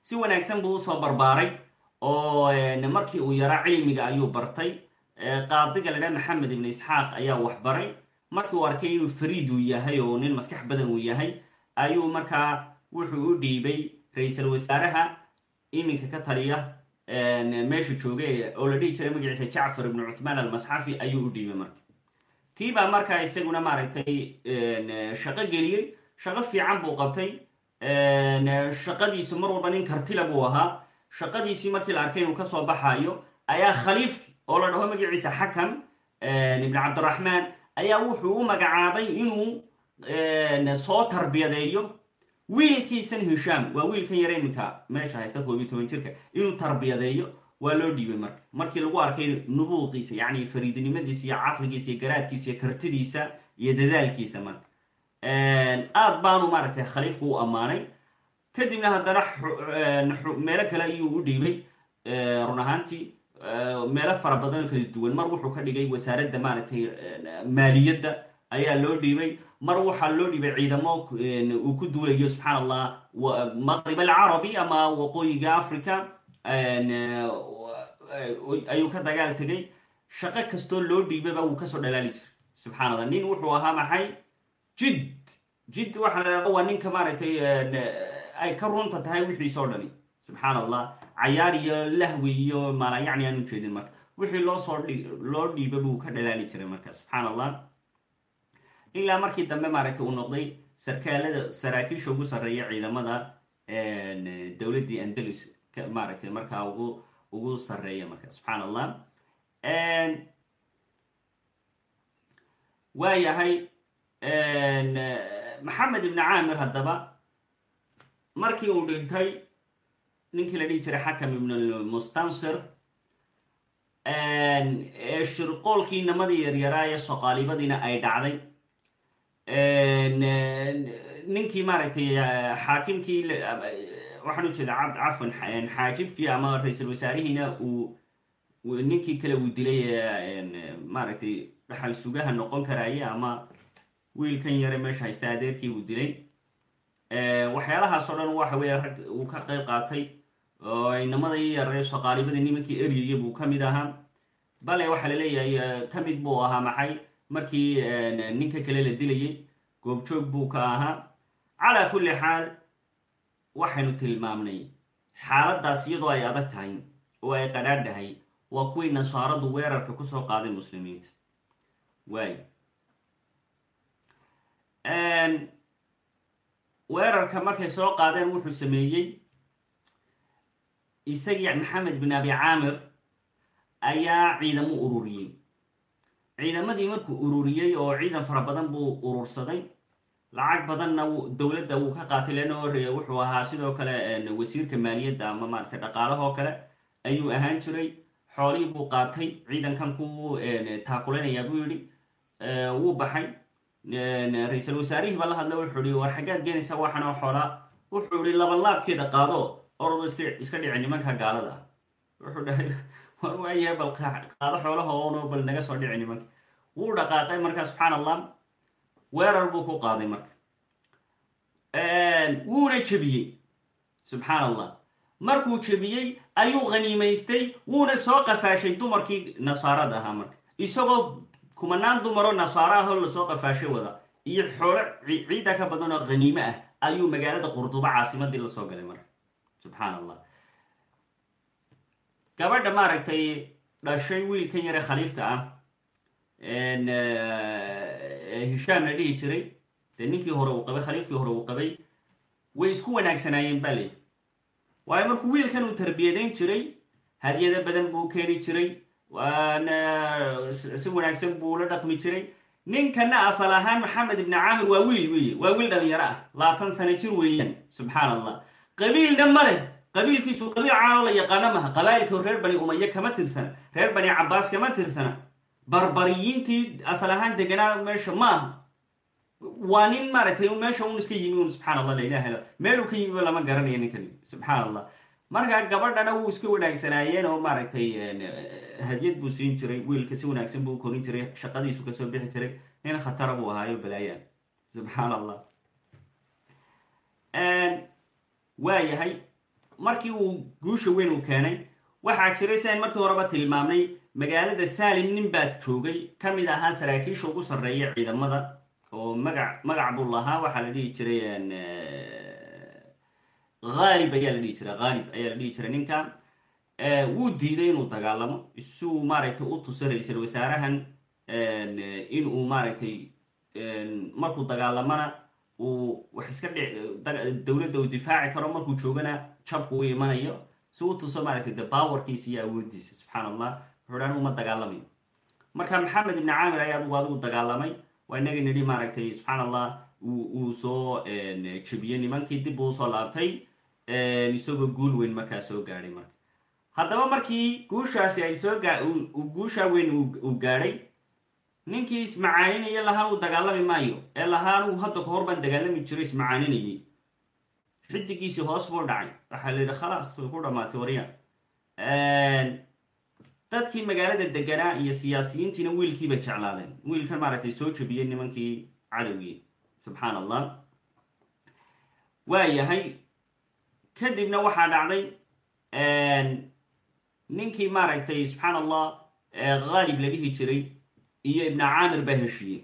si wanaagsan buu u soo barbaaray oo markii uu yaraa cilmiga ayuu bartay. Qaadiga la maxamed ibn isxaaq ayaa wax baray markii uu arkay inuu fariid uu yahay oo nin maskax badan uu yahay ayuu markaa wuxuu u dhiibay ra'iisul wasaaraha iminka ka taliya meesha jooga oo la dhihi jiray magaciisa jacfar ibnu cuthmaan almasxafi ayuu u dhiibay marka kii baa markaa isaguna maaragtay shaqo geliyey shaqo fiican buu qabtay shaqadiisu mar walba nin kartila buu ahaa. Shaqadiisii markii la arkay inuu ka soo baxayo ayaa khaliifki oo la dhaho magaciisa xakam ibn cabdiraxmaan ayaa wuxuu u magacaabay inuu soo tarbiyadeeyo wiilkiisan hishaam waa wiilkan yar iminka meesha haysta koob iyo toban jirka. Inuu tarbiyadeeyo waa loo dhiibay marka. Markii lagu arkay nubuuqiisa yacni fariidnimadiisa iyo caqligiisa iyo garaadkiisa iyo kartidiisa iyo dadaalkiisa marka. Aad baanu maaragtay khaliifku u ammaanay. Kadibna haddana meelo kale ayuu u dhiibay. Run ahaantii meelo fara badan kala duwan. Mar wuxuu ka dhigay wasaaradda maaragtay maaliyadda ayaa loo dhiibay. Mar waxaa loo dhiibay ciidamo uu ku duulayo subxaan allah maqrib alcarabi ama waqooyiga africa ayuu ka dagaal tegay. Shaqo kastoo loo dhiibaba wuu ka soo dhalaali jiray subxaan allah nin wuxuu ahaa maxay? Jid jid waxaa la dhahda waa ninka maaragtay ay ka runta tahay wixiisoo dhani subxaan allah cayaar iyo lahwi iyo maala yacni aan ujeedin marka. Wixii loosoo loo dhiiba buu ka dhalaali jiray marka. Subxaan allah ilaa markii dambe maaragtay uu noqday sarkaalada saraakiisha ugu sarreeya ciidamada dowladdii andalus maaragtay markaa ugu ugu sarreeya marka subxaan allah waa yahay maxamed ibni caamir haddaba markii uu dhintay ninkii la dhihi jiray xakam ibn mustansir shirqoolkii namadii yaryaraa ee soqaalibadiina ay dhacday. Ninkii maaragtay xaakimkii waxaan ujeeda cafwan xaajibkii ama ra'iisul wasaarihiina uu ninkii kale uu dilay maaragtay dhaxal sugaha noqon karaaye ama wiilkan yare meesha haysta adeerkii uu dilay. Waxyaalahaas oo dhan waxa weeye rag uu ka qayb qaatay oo inamadii yaree soqaalibadii nimankii eryaya buu ka mid ahaa. Bale waxaa la leeyahay ka mid buu ahaa maxay? Markii ninka kale la dilayay goobjoog buu ka ahaa. Calaa kulli xaal waxaynu tilmaamnay xaaladaas iyadoo ay adag tahay oo ay qadhaadhahay waa kuwii nasaaradu weerarka ku soo qaaday muslimiinta. Waay. Weerarka markay soo qaadeen wuxuu sameeyey isagii maxamed bin abi caamir ayaa ciidamo ururiyey. Ciidamadii markuu ururiyey oo ciidan fara badan buu urursaday lacag badanna dowladda wuu ka qaatay leanna horreeya wuxuu ahaa sidoo kale wasiirka maaliyadda ama maaragtay dhaqaalahoo kale ayuu ahaan jiray. Xoolihii buu qaatay ciidankan ku taakulanayaa buu yidhi wuu baxay. Ra'iisul wasaarihii ba la hadla wuxuu ihi war xaggaad geenaysa waxanoo xoolaa wuxuu ihi labanlaabkeeda qaado orado iska dhici nimanka gaalada. Wuxuu dhahay war waayahay bal qaado xoolaha oono bal naga soo dhici nimanka. Wuu dhaqaaqay markaa subxaan allah weerar buu ku qaaday marka. Wuuna jebiyey. Subxaan allah markuu jebiyey ayuu khaniimaystay wuuna soo qafaashay dumarkii nasaarada ahaa marka. Isagoo kumanaan dumaroo nasaaro ahoo la soo qafaashay wada. Iyo xoolo ciidda ka badan oo khaniime ah ayuu magaalada qurduba caasimadii la soo galay marka. Subxaan allah gabadha maaragtay dhashay wiilkan yare khaliifka ah hishaam la dhihi jiray. Dee ninkii hore uu qabay khaliifkii hore uu qabay way isku wanaagsanaayeen baa leyi waayo markuu wiilkan uu tarbiyadayn jiray hadyado badan buu keeni jiray si wanaagsan buu la dhaqmi jiray. Ninkana asal ahaan maxamed ibni caamir waa wiil weye waa wiil dhalinyaro ah labaatan sano jir weeyaan subxaan allah qabiilna male qabiilkiisu qabiil caanoo la yaqaano maha qabaa'ilka reer bani umaye kama tirsana reer bani cabaas kama tirsana barbariyiintii asal ahaan deganaa meesha ma aha. Waa nin maaragtay meesha un iska yimi un subxaan allah la ilaha illa meeluu ka yimiba lama garanayo ninkan subxaan allah markaa gabadhana wuu iska wanaagsanaayeen oo maaragtay hadyad buu siin jiray wiilka si wanaagsan buu korin jiray shaqadiisu ka soo bixi jiray. Nin khatara buu ahaayo balaayaan subxaan allah waa yahay. Markii uu guusha weyn uu keenay waxaa jiray sidaan markii horeba tilmaamnay magaalada salim nin baad joogay. Ka mid ahaa saraakiisha ugu sarreeya ciidamada oo magac magac buu lahaa. Waxaa la dhihi jiray haalib ayaa la dhihi jiray. Haalib ayaa la dhihi jiray ninka. Wuu diiday inuu dagaalamo. Isuu maaragtay u tusa ra'iisal wasaarahan inuu maaragtay markuu dagaalamana uu wax iska dhic dowladda uu difaaci karo. Markuu joogana jabku u imanayo. Si u tuso maaragtay de iyo awoodiisa subxaan allah dhan uma dagaalamayo marka maxamed ibni caamir ayaa adugu adigu dagaalamay waa inagii nidhi maaragtay subxaan allah uu soo jebiyey nimankii dib uu u soo laabtay isagoo guul weyn markaa soo gaadhay marka. Haddaba markii guushaasi ay soo guushaa weyn uu gaadhay ninkii ismacaaninaya lahaa uu dagaalami maayo ee lahaa anugu hadda kahor baan dagaalami jiray ismacaaninayay xidigiisii hoos buu dhacay. Waxaa la yidhi khalaas way ku dhamaatay warya dadkii magaalada deganaa iyo siyaasiyiintiina wiilkii bay jeclaadeen. Wiilkan maaragtay soo jebiyey nimankii cadowgii. Subxaan allah waa yahay kadibna waxaa dhacday ninkii maaragtay subxaan allah haalib la dhihi jiray iyo ibna caamir baa heshiiyey.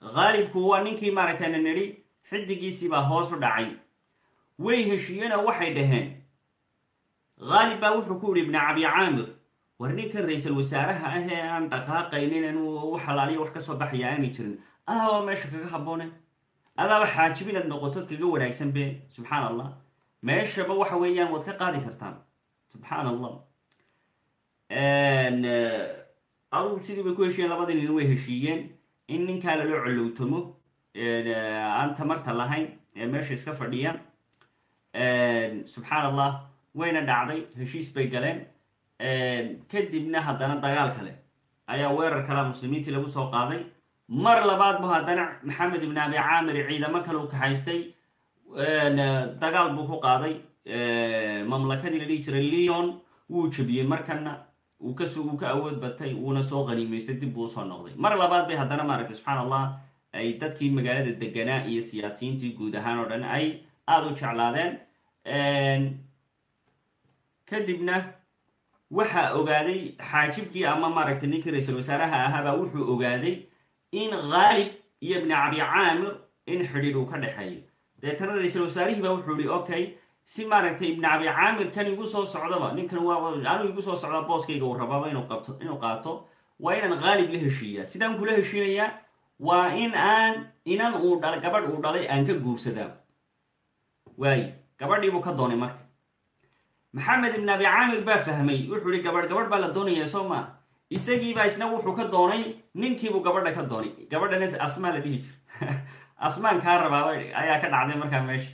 Haalibku waa ninkii maaragtay na nidhi xidigiisiibaa hoos u dhacay. Way heshiiyeenoo waxay dhaheen. Haalib baa wuxuu ku yihi ibna cabi caamir war ninkan ra'iisal wasaaraha ah ee aan dhaqaaqaynin inuu u xalaaliyo wax ka soo baxaya aanay jirin. Adaaba meesha kaga habboone adaaba xaajib inaad noqotod kaga wanaagsan be subxaan allah meeshaba waxa weeyaan waad ka qaadi kartaan. Subxaan allah adugu sidii bay ku heshiiyeen labadii nin way heshiiyeen. In ninkaa lala colowtamo aan tamarta lahayn ee meesha iska fadhiya subxaan allah wayna dhacday heshiis bay galeen kadibna haddana dagaal kale ayaa weerar kalea muslimiintii lagu soo qaaday. Mar labaad bu haddana maxamed ibn abi caamir ciidamo kale u kaxaystay. Dagaal buu ku qaaday. Mamlakadii la dhihi jiray leon wuu jebiyey markana uu kas uu ka awood batay wuuna soo qaniimaystay dib buu u soo noqday. Mar labaad bay haddana maaragtay subxaan allah ay dadkii magaalada deganaa iyo siyaasiyiintii guud ahaan oo dhan ay aada u jeclaadeen. Kadibna waxaa ogaaday xaajibkii ama maaragtay ninkii ra'iisal wasaaraha ahaabaa wuxuu ogaaday in haalib iyo ibni cabi in xidhiidh uu ka dhexeeyo. Deetana ra'iisal wasaarihiiba wuxuu ihi okay si maaragtay ibni cabi caamir kan igu soo socdaba ninkan anuu igu soo socdaa booskayga uu rababa inuu qabto inuu qaato waa inaan haalib la heshiiyaa sidaan kula heshiinayaa waa in aan inan uu dhalay gabadh uu dhalay aan ka guursadaa. Waaye gabadhiibuu ka doonay marka maxamed ibn abi caamir baa fahmay. Wuxuu ihi gabadh gabadh baa la doonaya soo maa isagiibaa isna wuxuu ka doonay ninkiibuu gabadha ka doonay. Gabadhana asmaa la dhihi jir <laughs> asmaan kaa rabaa ayaa ka dhacday markaa meesha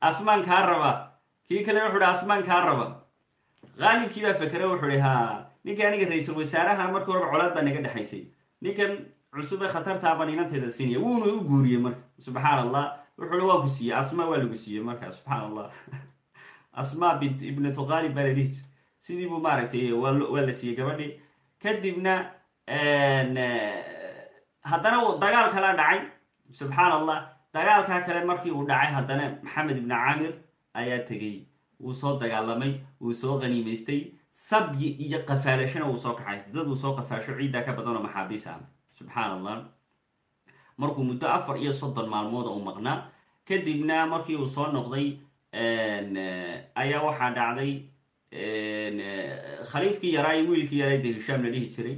asmaan kaa raba kii kale wuxuu hi asmaan kaa raba. Haalibkii baa fakere wuxuu ihi ha ninka aniga ra'iisul wasaaraha markii horeba colaad baa naga dhexaysay ninkan cusub ee khatartaa baan inanteeda siinaya wuuna u guuriyey marka subxaan allah wuxuu hi waa ku siiyey asmaa waa lagu siiyey marka subxaan allah <laughs> asmaa bint ibnatu haalib baa la dhihi jir sidii maaragtay waa la siiyey gabadhii. Kadibna haddana dagaal kala dhacay. Subxaan allah dagaalkaa kale markii uu dhacay haddana maxamed ibni caamir ayaa tegey. Wuu soo dagaalamay wuu soo qaniimaystay sabyi iyo qafaalashana wuu soo kaxaystay. Dad uu soo qafaasho ciiddaa ka badanoo maxaabiis ah. Subxaan allah markuu muddo afar iyo soddon maalmood u maqnaa. Kadibna markii uu soo noqday ayaa waxaa dhacday khaliifkii yaraa wiilkii yaraa de hishaam la dhihi jiray.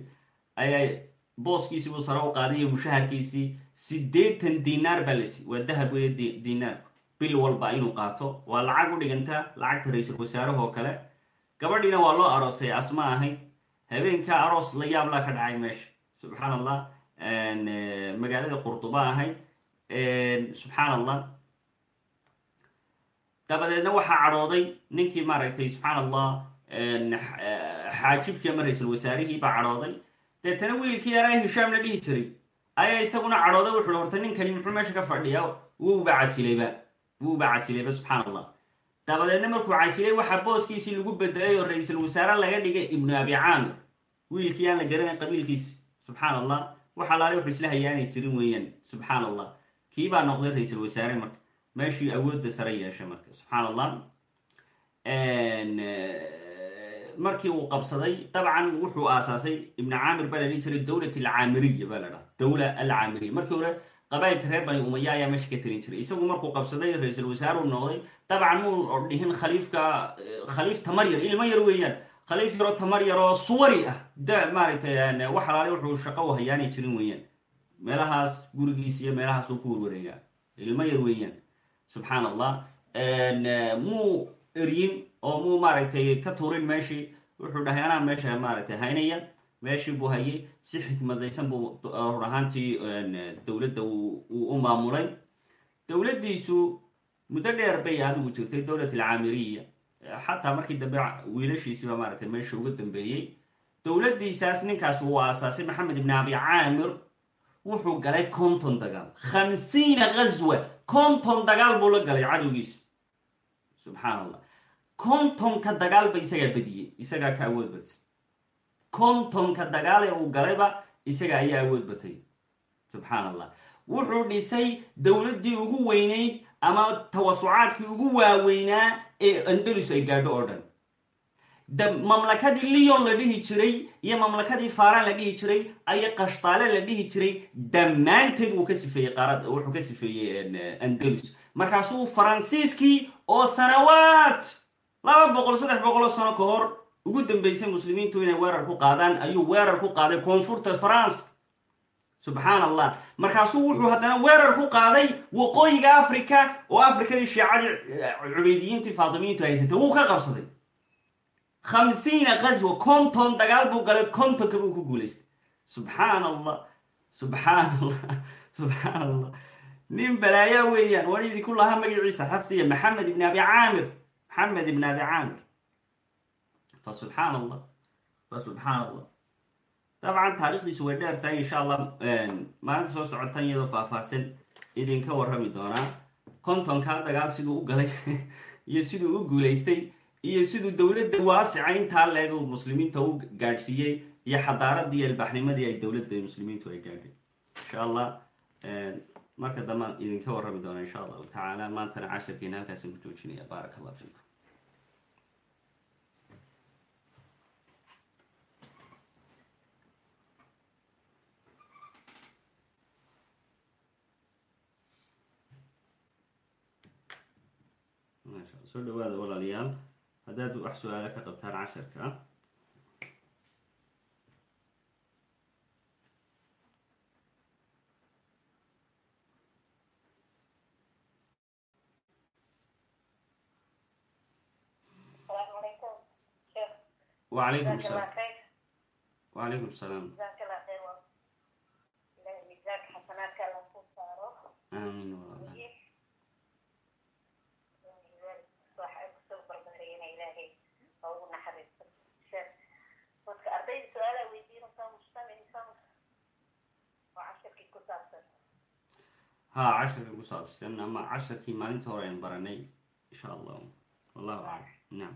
Ayaa booskiisii buu sare u qaaday iyo mushaharkiisii siddeetan dinaar baa lasi waa dahab weeye dinaarku bil walba inuu qaato. Waa lacag u dhigantaa lacagta ra'iisul wasaaraha oo kale. Gabadhiina waa loo aroosay asma ahayd habeenkaa aroos la yaablaa ka dhacay meesha. Subxaan allah magaalada qurduba ahayd subxaan allah dabadeedna waxaa cadhooday ninkii maaragtay subxaan allah xaajibkii ama ra'iisul wasaarihii baa cadhooday. Deetana wiilkii yaraa hishaam la dhihi jiray. Ayaa isaguna cadhooday wuxuui horta ninkani muxuu meesha ka fadhiyaa? Wuuba casilayba wuuba casilayba subxaan allah dabadeedna markuu casilay waxaa booskiisii lagu bedelay oo ra'iisul wasaare laga dhigay ibnu abi caamir. Wiilkii aan la garanayn qabiilkiisi subxaan allah waxa laale wuxuu isla hayaanay jirin weeyaan subxaan allah kii noqday ra'iisul wasaare marka meeshii awoodda sare yeeshay marka subxaan allah markii uu qabsaday dabcan wuxuu aasaasay ibnu caamir baa la dhihi jiray dowlat alcaamiriya baa la dhaha dowla alcaamiriya markii hore qabailka reer bani umaya ayaa meesha ka talin jiray isagu markuu qabsaday ra'iisul wasaareu noqday dabcan muu dhihin khaliifka khaliif tamar yar ilmo yar weeyaan khaliif yaroo tamar yar oo suwari ah da maaragtay wax alaale wuxuu shaqo u hayaanay jirin weeyaan meelahaas gurigiis iyo ku warwareegaa ilmo yar weeyaan subxaan allah muu eryin oo muu maaragtay ka tuurin meeshii wuxuu dhahay anaa meesha maaragtay haynaya meeshii buu hayay si xikmadaysan buu run ahaantii dowladda uu u maamulay. Dowladdiisu muddo dheer bay adigu jirtay dowlat alcaamiriya. Xataa markii dambe wiilashiisiba maaragtay meesha uga dambeeyey dowladdiisaas ninkaas uu aasaasay maxamed ibn abi caamir. Wuxuu galay konton dagaal. Khamsiina ghaswa konton dagaal buu la galay cadowgiisa subxaan allah kontonka dagaalba isagaa bediyey isagaa ka awood batay. Kontonka dagaal ee uu galayba isaga ayaa awood batay. Subxaan allah wuxuu dhisay dowladdii ugu weynayd ama tawasucaadkii ugu waaweynaa ee andalus ay gaadho oo dhan mamlakadii leon la dhihi jiray iyo mamlakadii faran la dhihi jiray ayo kashtaale la dhihi jiray dhammaanteed wuu ka sifeeyey qaarad wuxuu ka sifeeyey andalus. Markaasuu faransiiskii oo sanawaad laba boqol saddex boqol oo sano ka hor ugu dambeysay muslimiintu inay weerar ku qaadaan ayuu weerar ku qaaday koonfurta france. Subxaan allah markaasuu wuxuu haddana weerar ku qaaday waqooyiga africa oo afrikadii shiicadii cubeydiyiintii faatimiyiintu haysatay. Wuu ka qabsaday khamsiina qaswa konton dagaal buu galay kontonka buu ku guulaystay subxaan allah subxaan allah subxaan allah nin balaayaa weeyaan waan idinku lahaa magaciisa xafdiya maxamed ibn abi caamir maxamed ibn abi caamir fa subxaan allah fa subxaan allah dabcan taarikhdiisu way dheer insha allah maalinta soo socotan iyadoo faahfaahsan idinka warrami doonaa kontonkaa dagaal siduu u galay iyo siduu u guulaystay iyo siduu dowladda waasica intaa leeg muslimiinta u gaadhsiiyey iyo xadaaradii iyo ilbaxnimadii ay dowladda muslimiintu ay gaadhay. Insha allah marka dambaan idinka warrami doona insha allahu tacaala maantana cashirkiina halkaasaan ku joojinaya. Baarak allah. Fiikum soo dhawaada walaalayaal haddaad wax su-aalo ka qabtaan casharka السلام عليكم شيخ wacalaykum جزاك الله salaam خير wacalaykum salaam جزاك الله خير إلهي ميزانك حسناتك الله صاروا aamiin haa casharka ku saabsan ama casharkii maalinta hore aynu baranay insha allah wallahu aclam. Nacam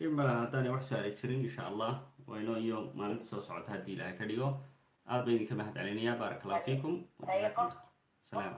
dhib haddaanay wax su'aali jirin insha allah waynoo iyo maalinta soo socota haddii ilaahay ka dhigo. Aad baa idinka mahad celinayaa baarak allahu fiikum. Allah salaam